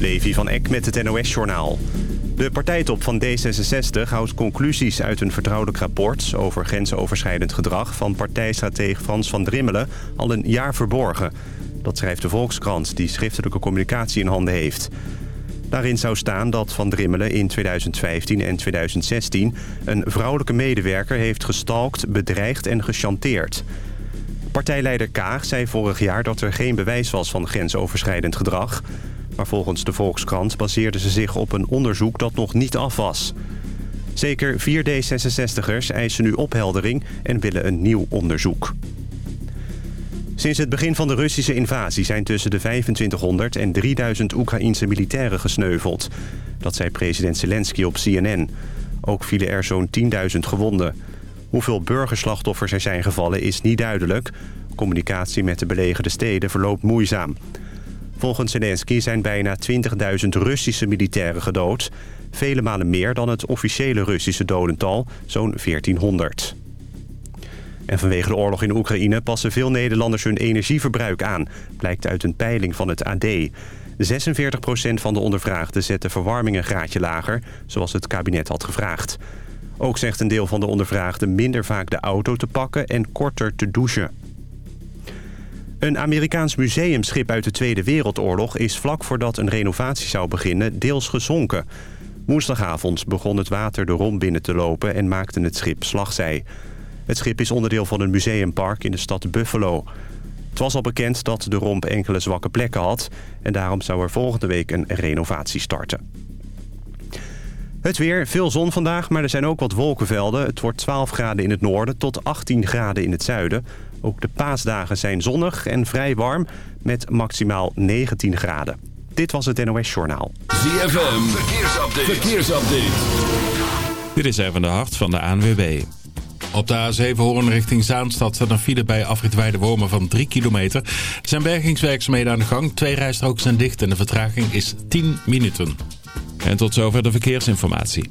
Levi van Eck met het NOS-journaal. De partijtop van D66 houdt conclusies uit een vertrouwelijk rapport... over grensoverschrijdend gedrag van partijstratege Frans van Drimmelen... al een jaar verborgen. Dat schrijft de Volkskrant, die schriftelijke communicatie in handen heeft. Daarin zou staan dat Van Drimmelen in 2015 en 2016... een vrouwelijke medewerker heeft gestalkt, bedreigd en gechanteerd... Partijleider Kaag zei vorig jaar dat er geen bewijs was van grensoverschrijdend gedrag. Maar volgens de Volkskrant baseerden ze zich op een onderzoek dat nog niet af was. Zeker vier D66'ers eisen nu opheldering en willen een nieuw onderzoek. Sinds het begin van de Russische invasie zijn tussen de 2500 en 3000 Oekraïense militairen gesneuveld. Dat zei president Zelensky op CNN. Ook vielen er zo'n 10.000 gewonden. Hoeveel burgerslachtoffers er zijn gevallen is niet duidelijk. Communicatie met de belegerde steden verloopt moeizaam. Volgens Zelensky zijn bijna 20.000 Russische militairen gedood. Vele malen meer dan het officiële Russische dodental, zo'n 1400. En vanwege de oorlog in Oekraïne passen veel Nederlanders hun energieverbruik aan... blijkt uit een peiling van het AD. 46% van de ondervraagden zet de verwarming een graadje lager... zoals het kabinet had gevraagd. Ook zegt een deel van de ondervraagden minder vaak de auto te pakken en korter te douchen. Een Amerikaans museumschip uit de Tweede Wereldoorlog is vlak voordat een renovatie zou beginnen deels gezonken. Woensdagavond begon het water de rom binnen te lopen en maakte het schip slagzij. Het schip is onderdeel van een museumpark in de stad Buffalo. Het was al bekend dat de romp enkele zwakke plekken had... en daarom zou er volgende week een renovatie starten. Het weer, veel zon vandaag, maar er zijn ook wat wolkenvelden. Het wordt 12 graden in het noorden tot 18 graden in het zuiden. Ook de paasdagen zijn zonnig en vrij warm met maximaal 19 graden. Dit was het NOS Journaal. ZFM, verkeersupdate. verkeersupdate. Dit is even de hart van de ANWB. Op de A7 Hoorn richting Zaanstad staat een file bij afrit Wormen van 3 kilometer. Er zijn bergingswerkzaamheden aan de gang. Twee rijstroken zijn dicht en de vertraging is 10 minuten. En tot zover de verkeersinformatie.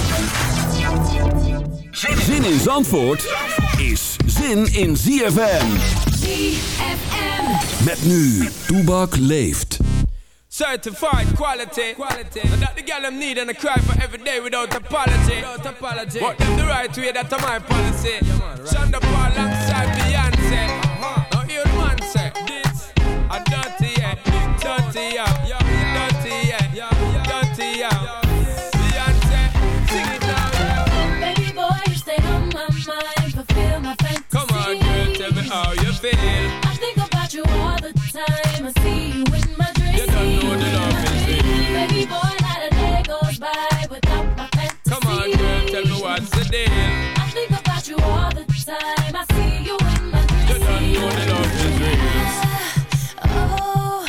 Zin in Zandvoort is zin in ZFM. ZFM. Met nu, Toebak leeft. Certified quality. quality. That the girl them need and I cry for every day without apology. Without apology. What them the right way, that's my policy. Yeah, man, right. Sean da Paul alongside Beyonce. What's the deal. I think about you all the time. I see you in my dreams. You don't know the love is real. Oh,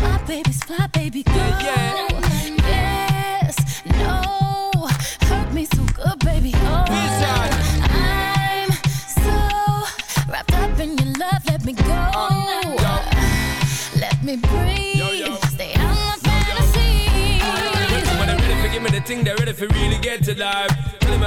my baby's fly, baby girl. Yeah, Yes, no, hurt me so good, baby. Oh, Wizard. I'm so wrapped up in your love. Let me go. Oh, Let me breathe. Yo, yo. Stay out my fantasy. When they're ready for give me the thing, they're ready for really get to life.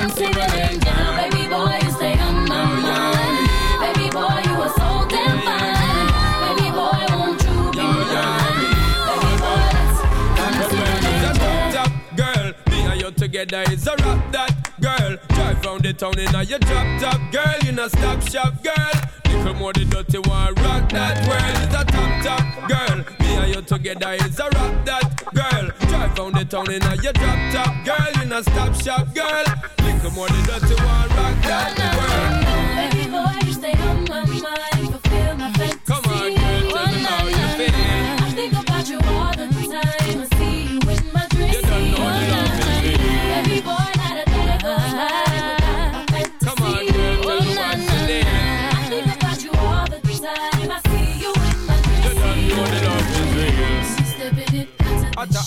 Consider it now. Baby boy, you stay on my mind. Baby boy, you are so damn fine. Baby boy, won't you be mine? Baby boy, let's It's a it top girl. Me and you together is a rap that girl. Drive round the town in a your drop top girl. You know stop shop girl. More the dirty one rock that world. It's a top top girl. Me and you together is a rap that girl. Drive round the town in a your drop top girl. You know stop shop girl. Little more the dirty one rock that world. Baby boy, you stay on my mind. Fulfill my fantasy. Come on, girl, tell me how you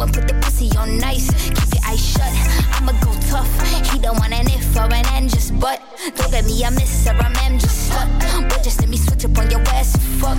and put the pussy on nice. Keep your eyes shut. I'ma go tough. He don't want an if or an end, just but. Don't get me a miss or a mem, just stuck. Boy, just let me switch up on your ass fuck.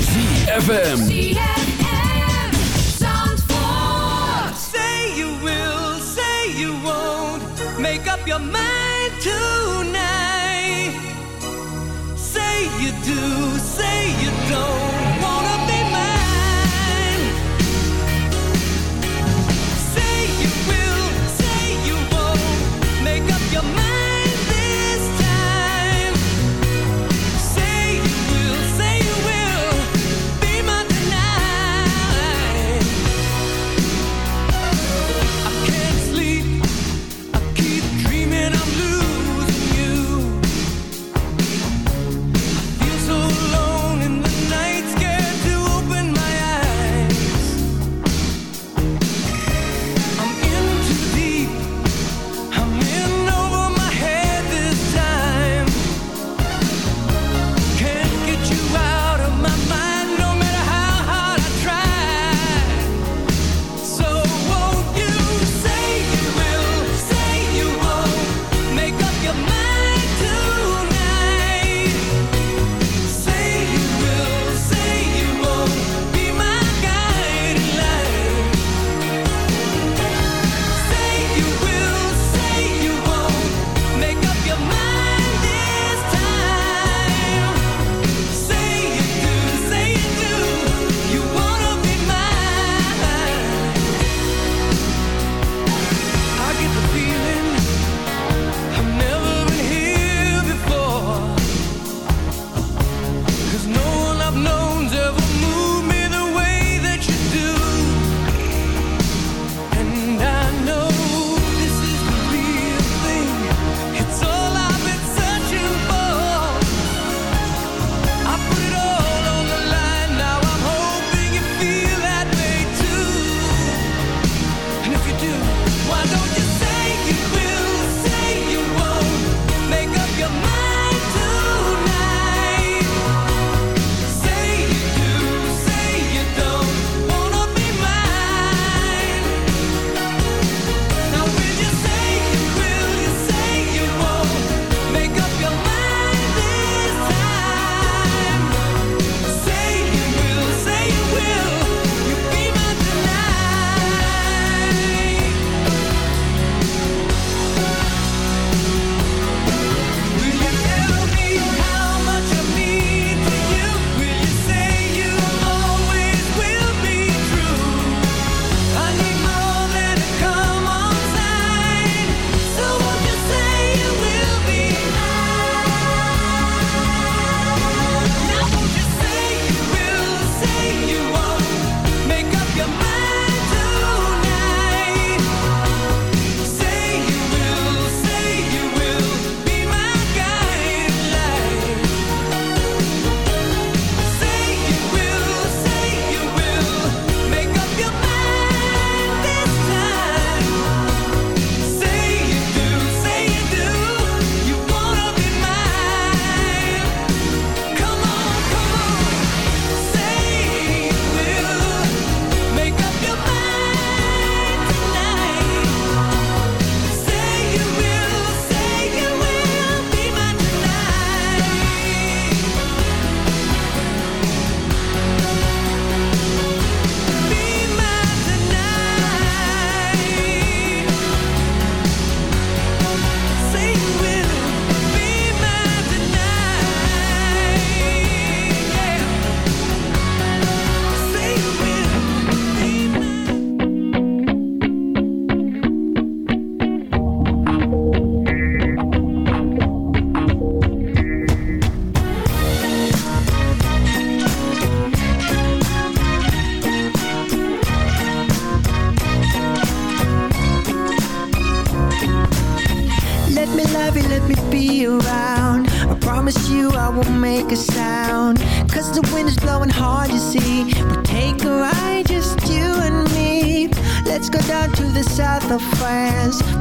ZFM.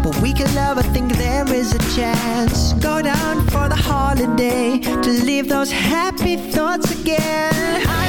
But we could love, I think there is a chance. Go down for the holiday to leave those happy thoughts again. I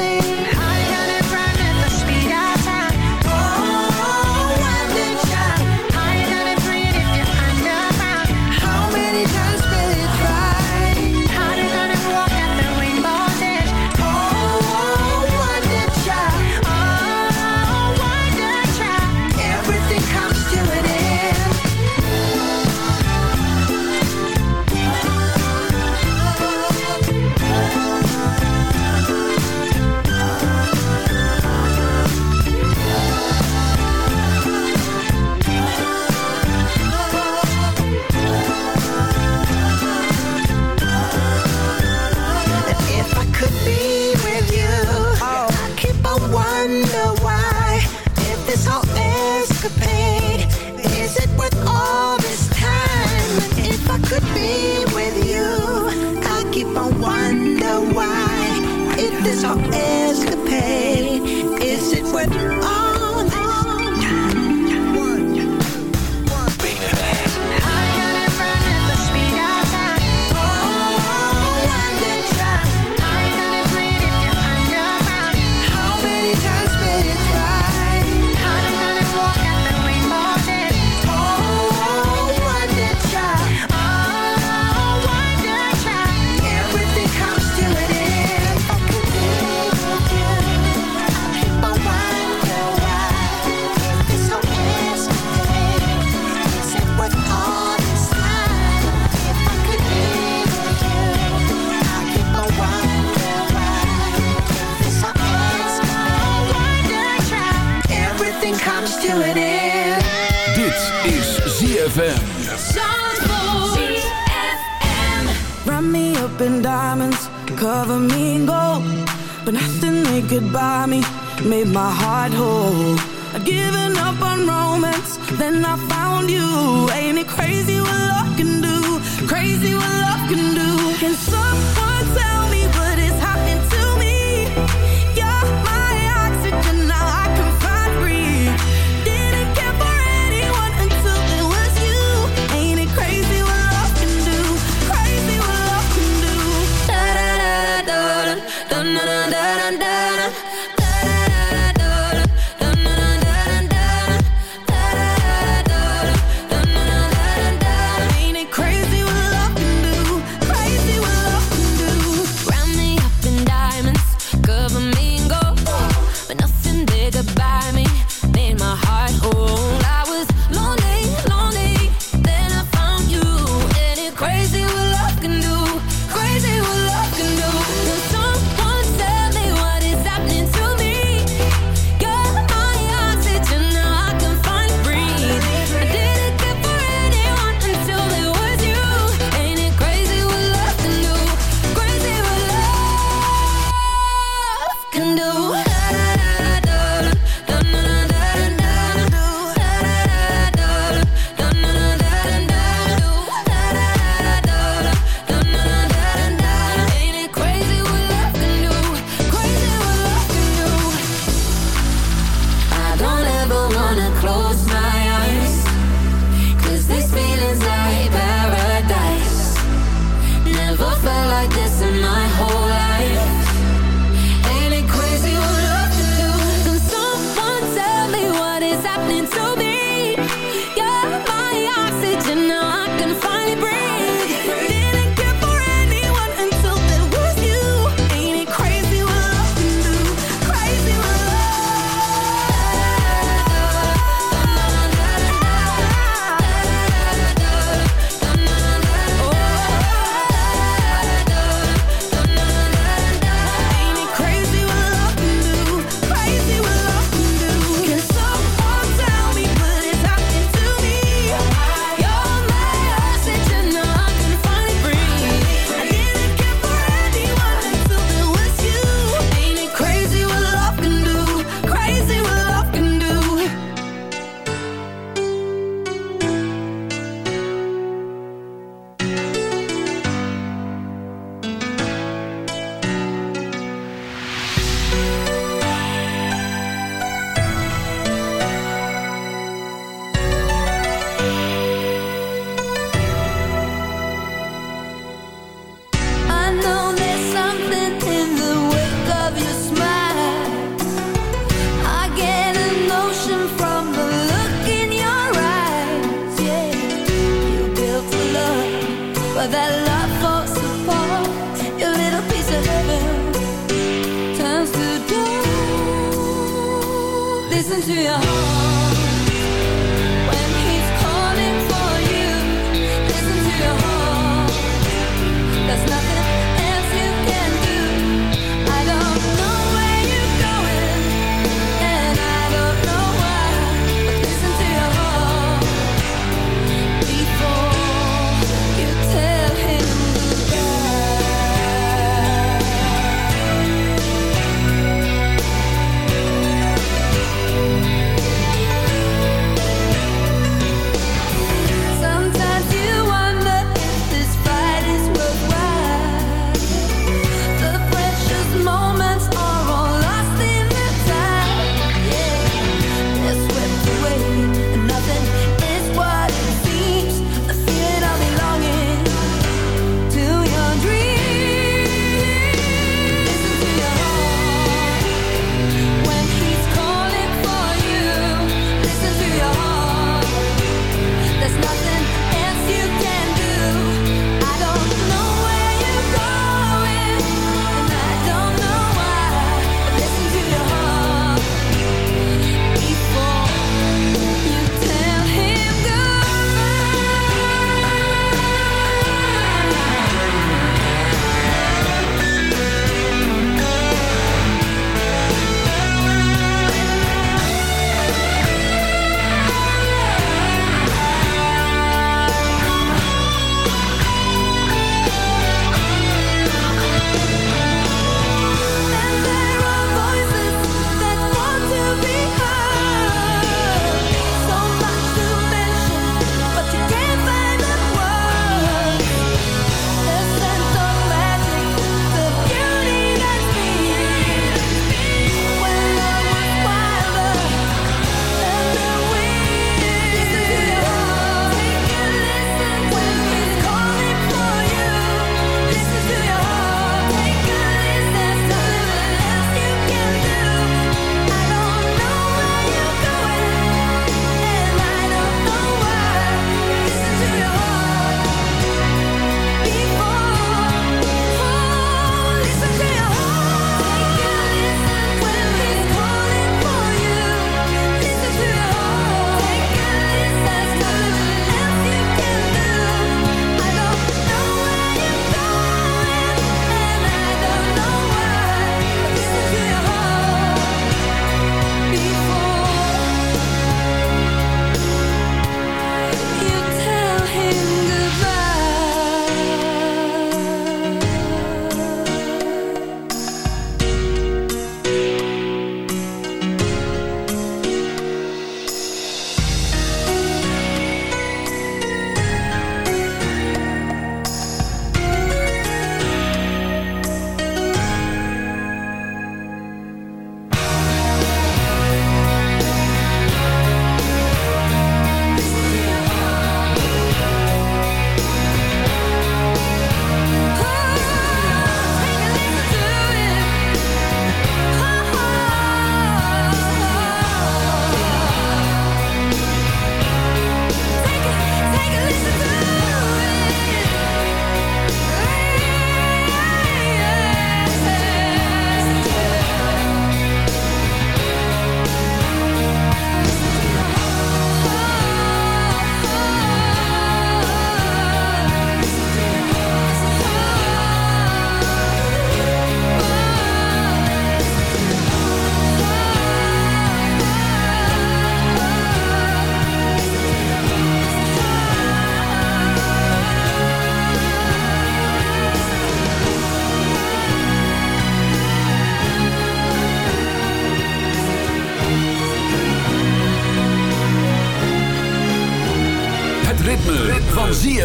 say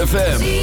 ZFM.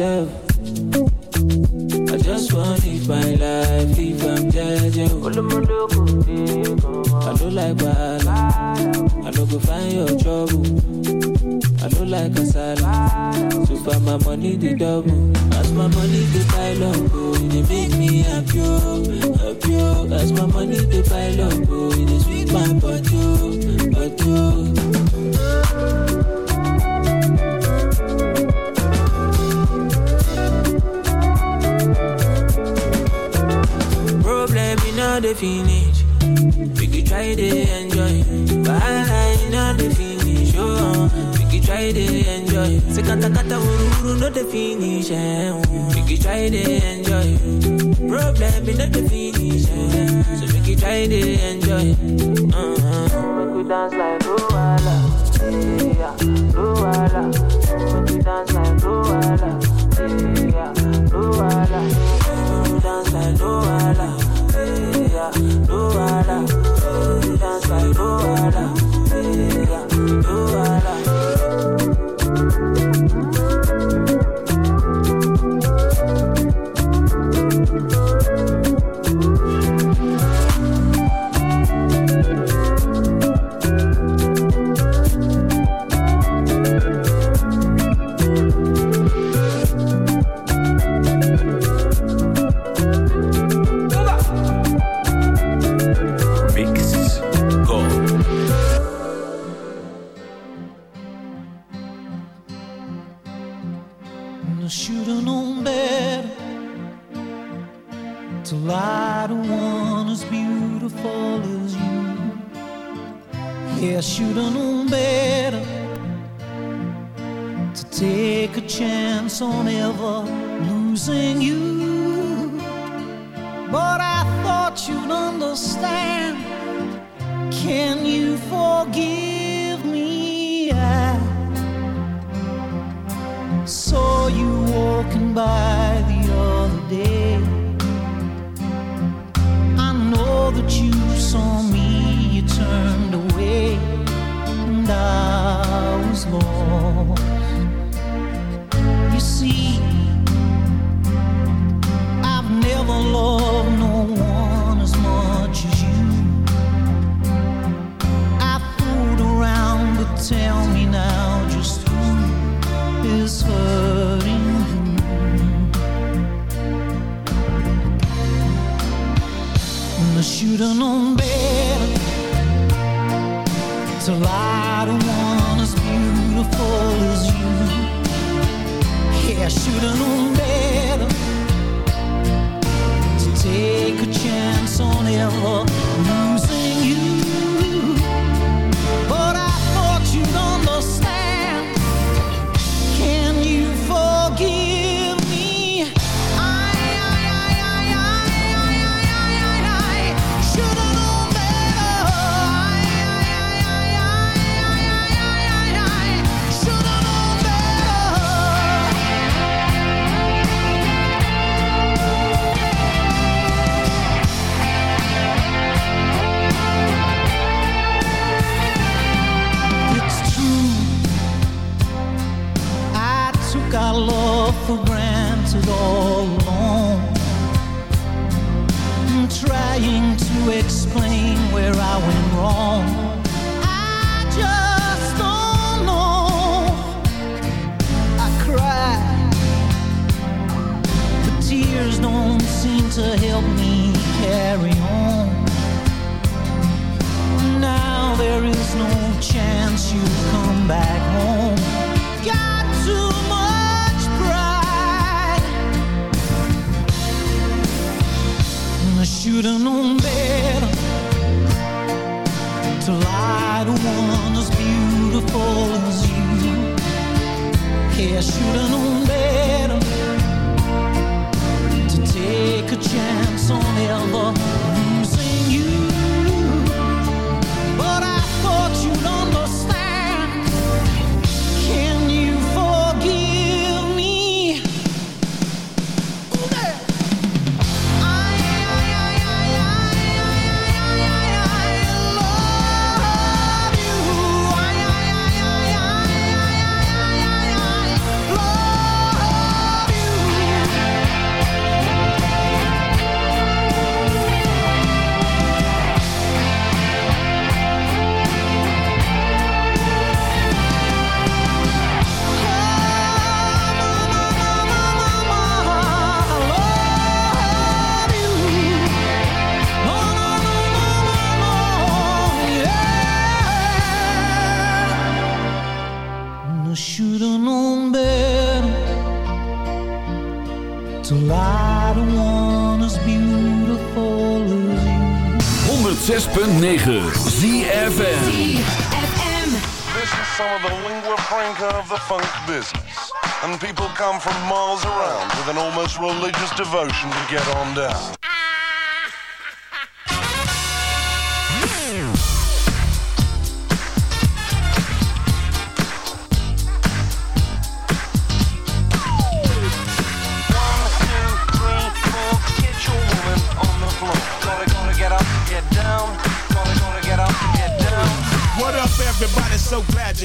yourself. 106.9 ZFM. This is some of the lingua franca of the funk business. And people come from miles around with an almost religious devotion to get on down.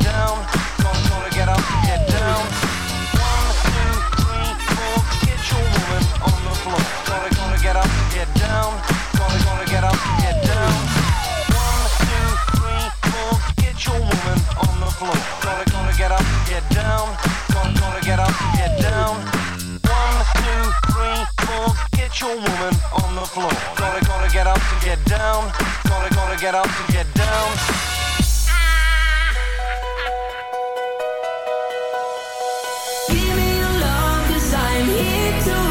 Down. Gonna, get up, get down. Your woman on the floor. Gonna, get up, up, get down. One, two, three, four. Get your woman on the floor. Gonna, gonna get up, get down. Gonna, gonna get up, get down. One, two, three, four. Get your woman on the floor. Gonna, gonna get up to get down. Gonna, gonna get up to get down. Here to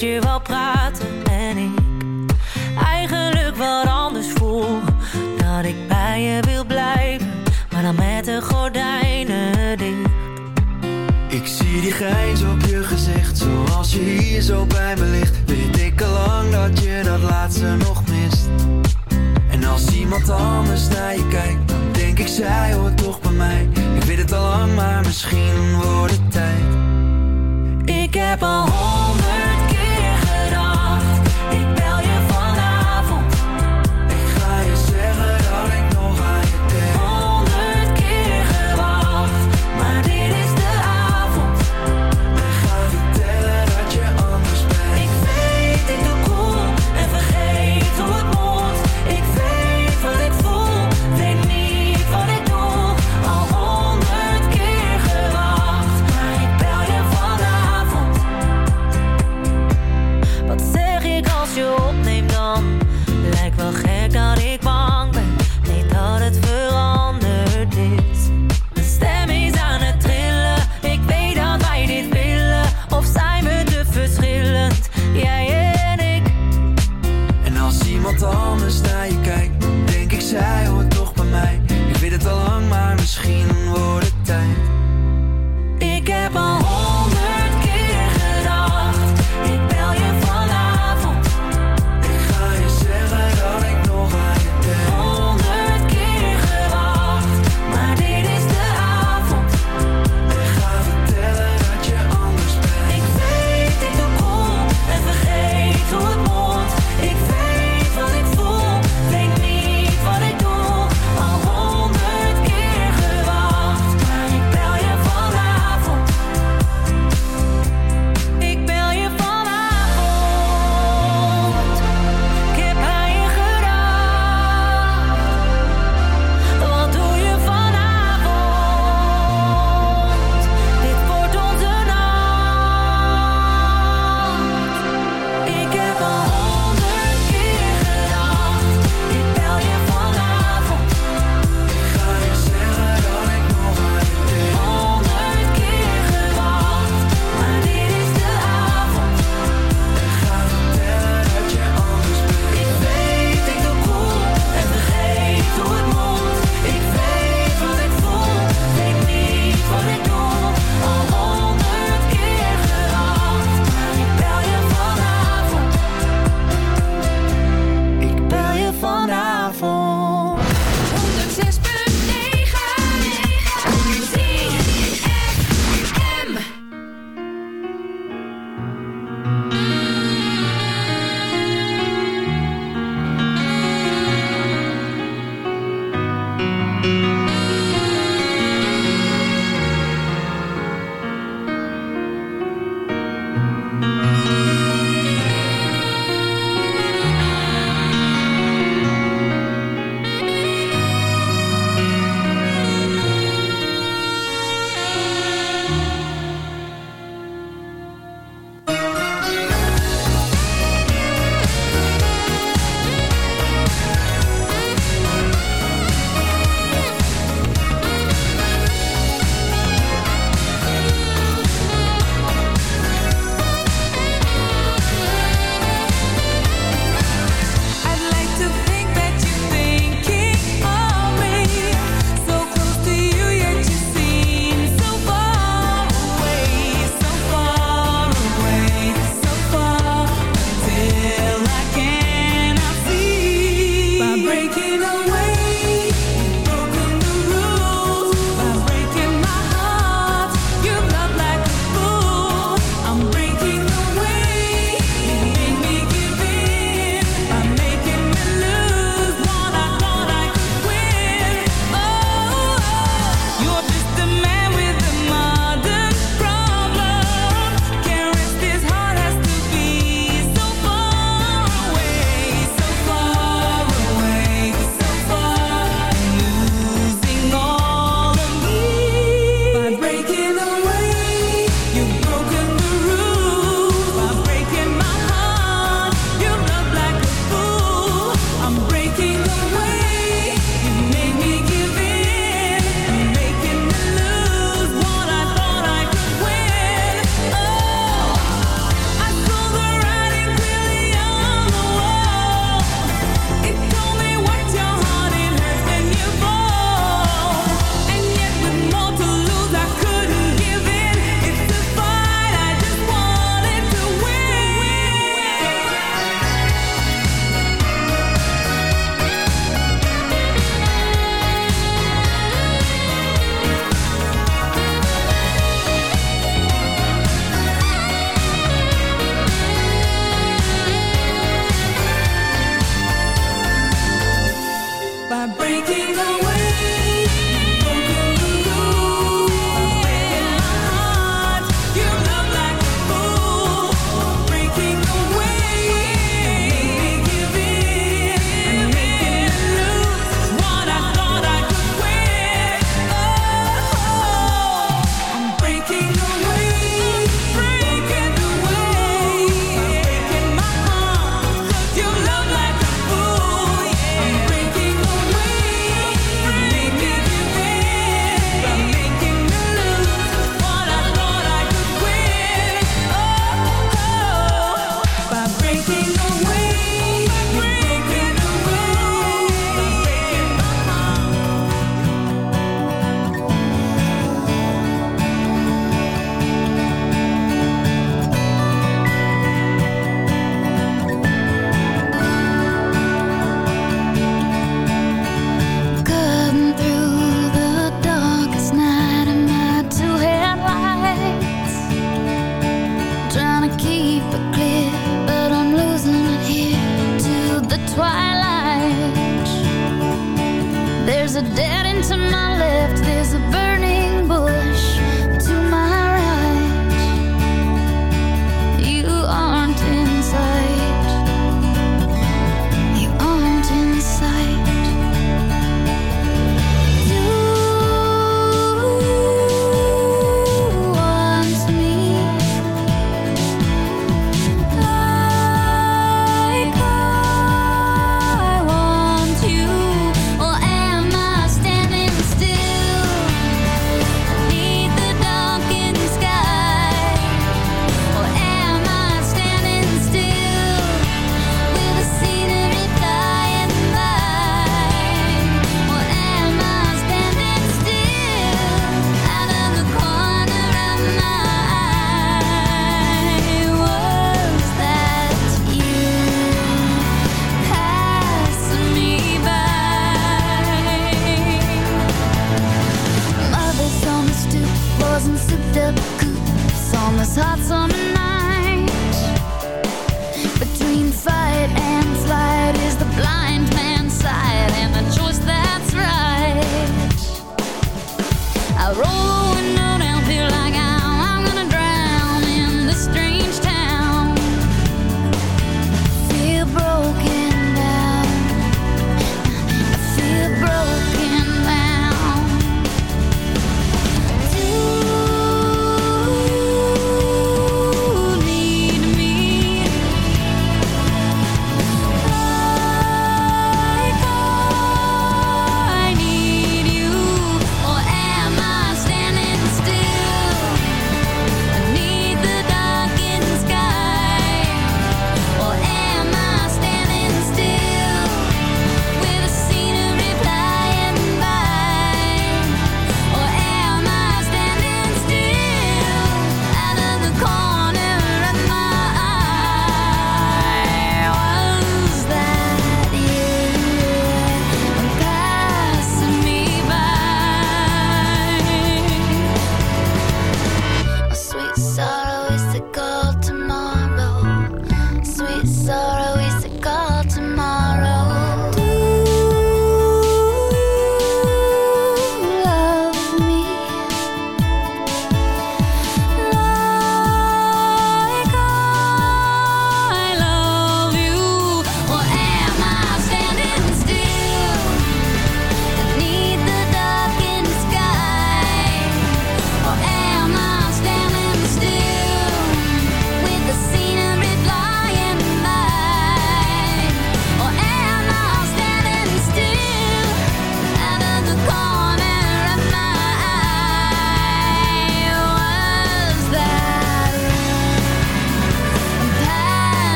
je wil praten en ik eigenlijk wat anders voel. Dat ik bij je wil blijven, maar dan met de gordijnen dicht. Ik zie die grijns op je gezicht, zoals je hier zo bij me ligt. Weet ik al lang dat je dat laatste nog mist. En als iemand anders naar je kijkt, dan denk ik zij hoort toch bij mij. Ik weet het al lang, maar misschien wordt het tijd. Ik heb al honderd